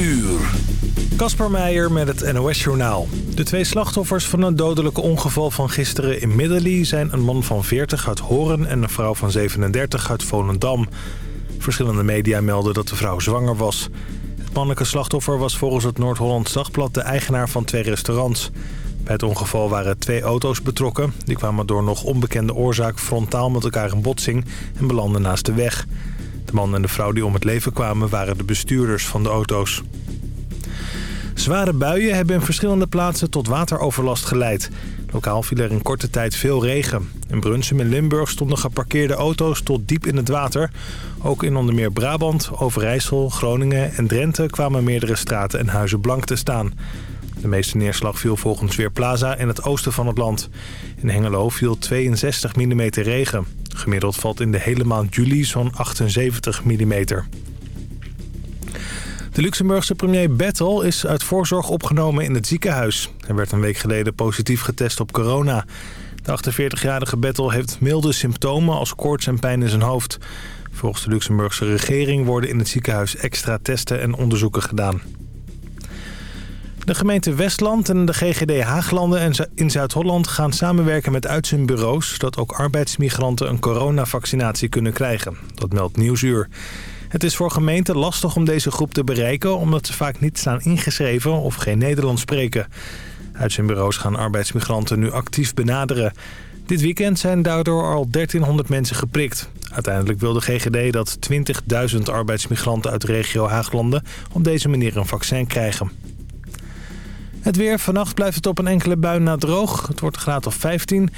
uur. Kasper Meijer met het NOS-journaal. De twee slachtoffers van een dodelijke ongeval van gisteren in Middelly... zijn een man van 40 uit Horen en een vrouw van 37 uit Volendam. Verschillende media melden dat de vrouw zwanger was. Het mannelijke slachtoffer was volgens het Noord-Hollands Dagblad... de eigenaar van twee restaurants. Bij het ongeval waren twee auto's betrokken. Die kwamen door nog onbekende oorzaak frontaal met elkaar in botsing... en belanden naast de weg. De man en de vrouw die om het leven kwamen waren de bestuurders van de auto's. Zware buien hebben in verschillende plaatsen tot wateroverlast geleid. Lokaal viel er in korte tijd veel regen. In Brunsum in Limburg stonden geparkeerde auto's tot diep in het water. Ook in onder meer Brabant, Overijssel, Groningen en Drenthe kwamen meerdere straten en huizen blank te staan. De meeste neerslag viel volgens Weerplaza in het oosten van het land. In Hengelo viel 62 mm regen. Gemiddeld valt in de hele maand juli zo'n 78 mm. De Luxemburgse premier Bettel is uit voorzorg opgenomen in het ziekenhuis. Hij werd een week geleden positief getest op corona. De 48-jarige Bettel heeft milde symptomen als koorts en pijn in zijn hoofd. Volgens de Luxemburgse regering worden in het ziekenhuis extra testen en onderzoeken gedaan. De gemeente Westland en de GGD Haaglanden in Zuid-Holland gaan samenwerken met uitzendbureaus... zodat ook arbeidsmigranten een coronavaccinatie kunnen krijgen. Dat meldt Nieuwsuur. Het is voor gemeenten lastig om deze groep te bereiken... omdat ze vaak niet staan ingeschreven of geen Nederlands spreken. Uitzendbureaus gaan arbeidsmigranten nu actief benaderen. Dit weekend zijn daardoor al 1300 mensen geprikt. Uiteindelijk wil de GGD dat 20.000 arbeidsmigranten uit de regio Haaglanden... op deze manier een vaccin krijgen. Het weer. Vannacht blijft het op een enkele bui na droog. Het wordt een graad of 15.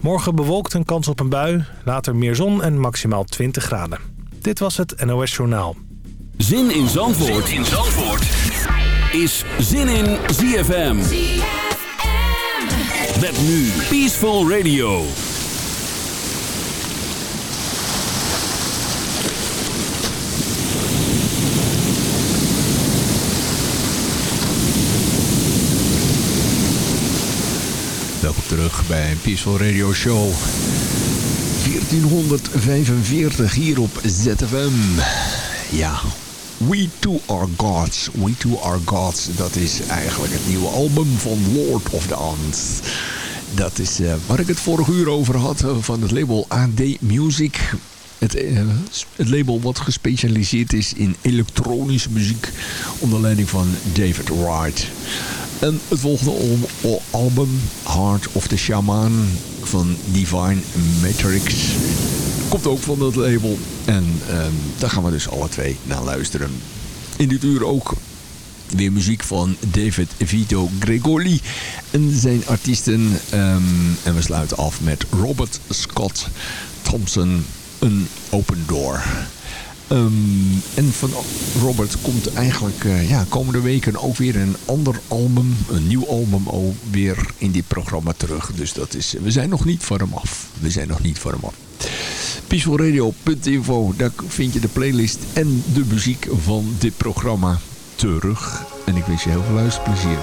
Morgen bewolkt een kans op een bui. Later meer zon en maximaal 20 graden. Dit was het NOS Journaal. Zin in Zandvoort, zin in Zandvoort. is Zin in ZFM. ZFM. Met nu Peaceful Radio. Terug bij een Peaceful Radio Show 1445 hier op ZFM. Ja, We Too Are Gods. We Too Are Gods, dat is eigenlijk het nieuwe album van Lord of the Ants. Dat is uh, waar ik het vorige uur over had uh, van het label AD Music. Het, uh, het, label wat gespecialiseerd is in elektronische muziek onder leiding van David Wright. En het volgende album, Heart of the Shaman van Divine Matrix, komt ook van dat label. En um, daar gaan we dus alle twee naar luisteren. In dit uur ook weer muziek van David Vito Gregoli en zijn artiesten. Um, en we sluiten af met Robert Scott Thompson, een open door. Um, en van Robert komt eigenlijk uh, ja, komende weken ook weer een ander album, een nieuw album weer in dit programma terug. Dus dat is, we zijn nog niet voor hem af. We zijn nog niet voor hem af. Peacefulradio.info, daar vind je de playlist en de muziek van dit programma terug. En ik wens je heel veel luisterplezier.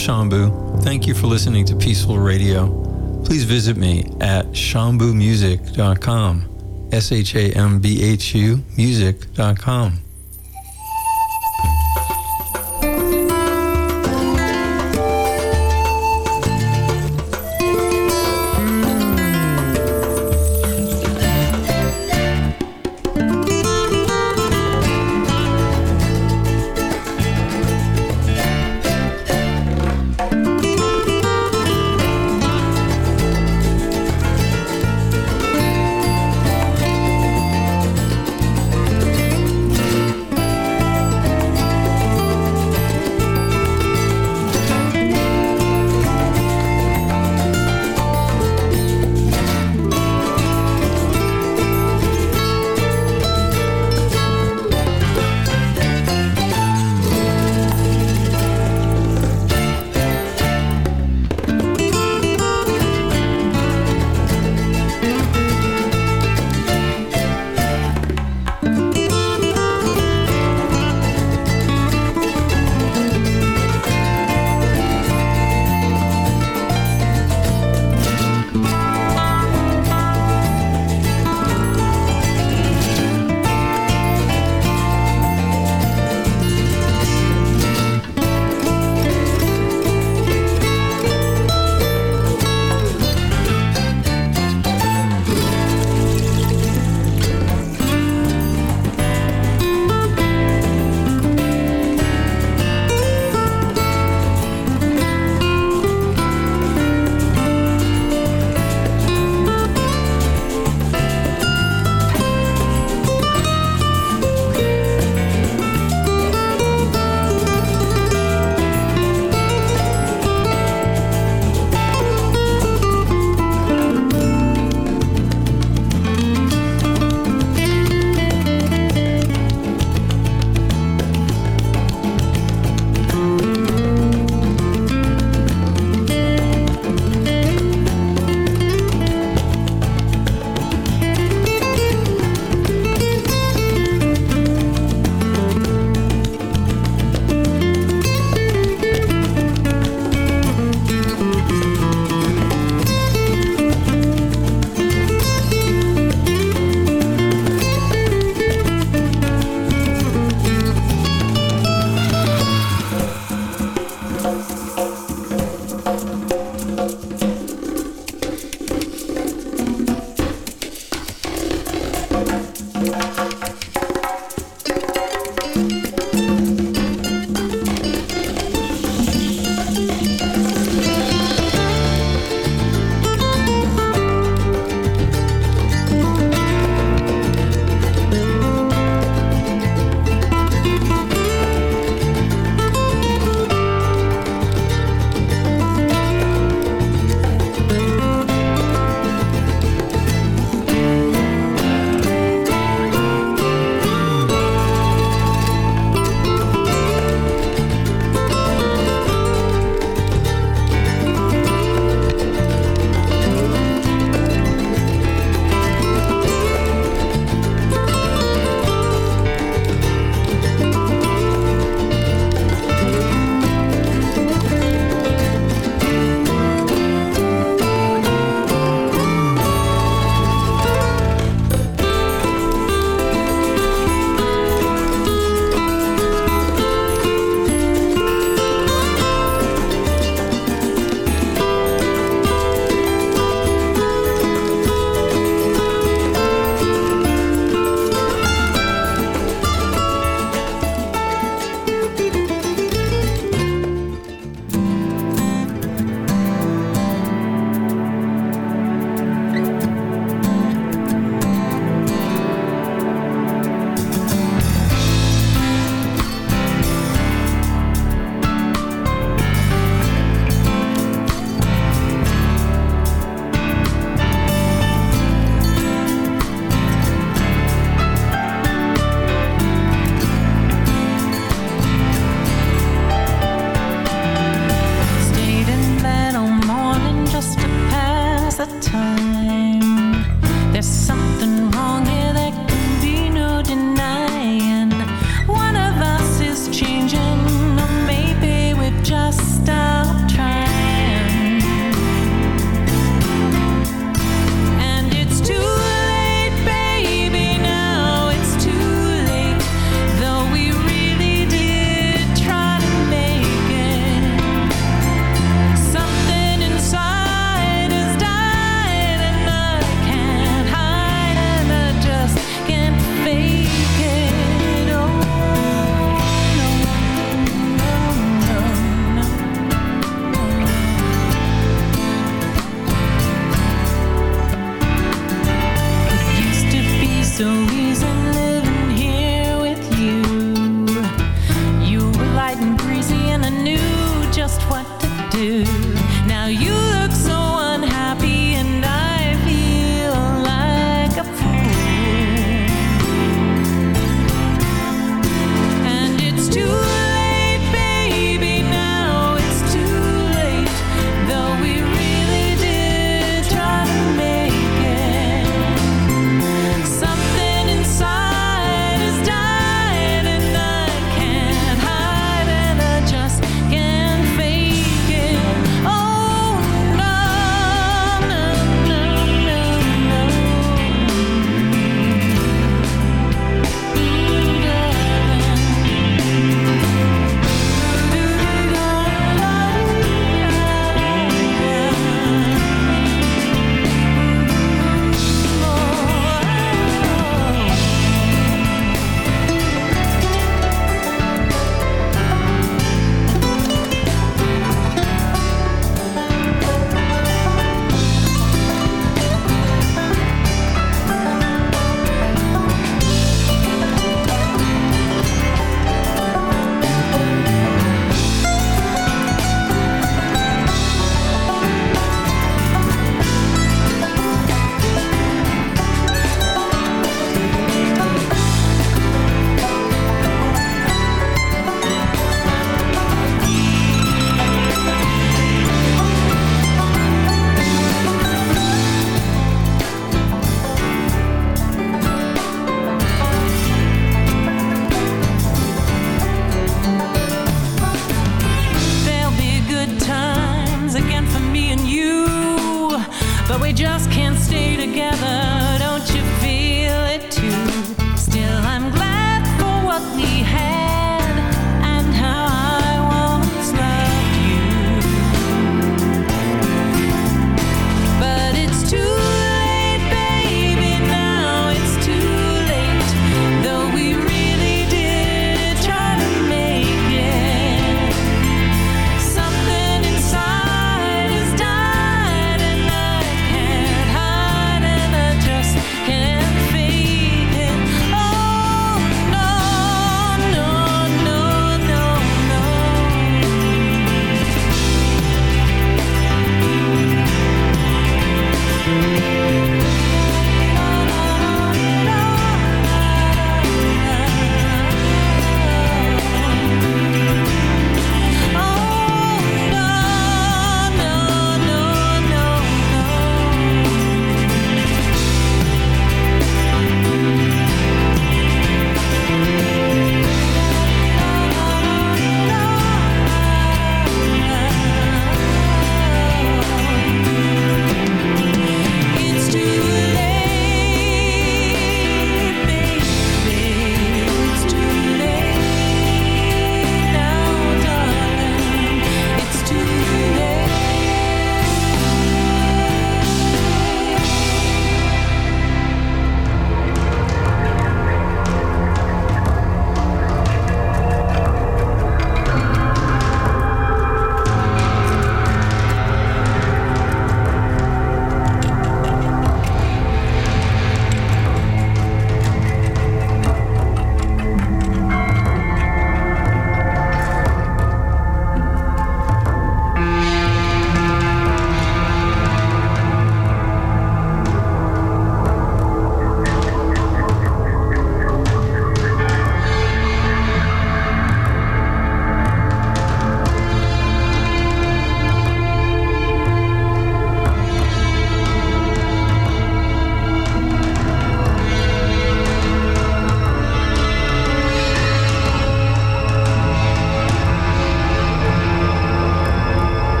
Shambu. Thank you for listening to Peaceful Radio. Please visit me at shambumusic.com. S H A M B H U music.com.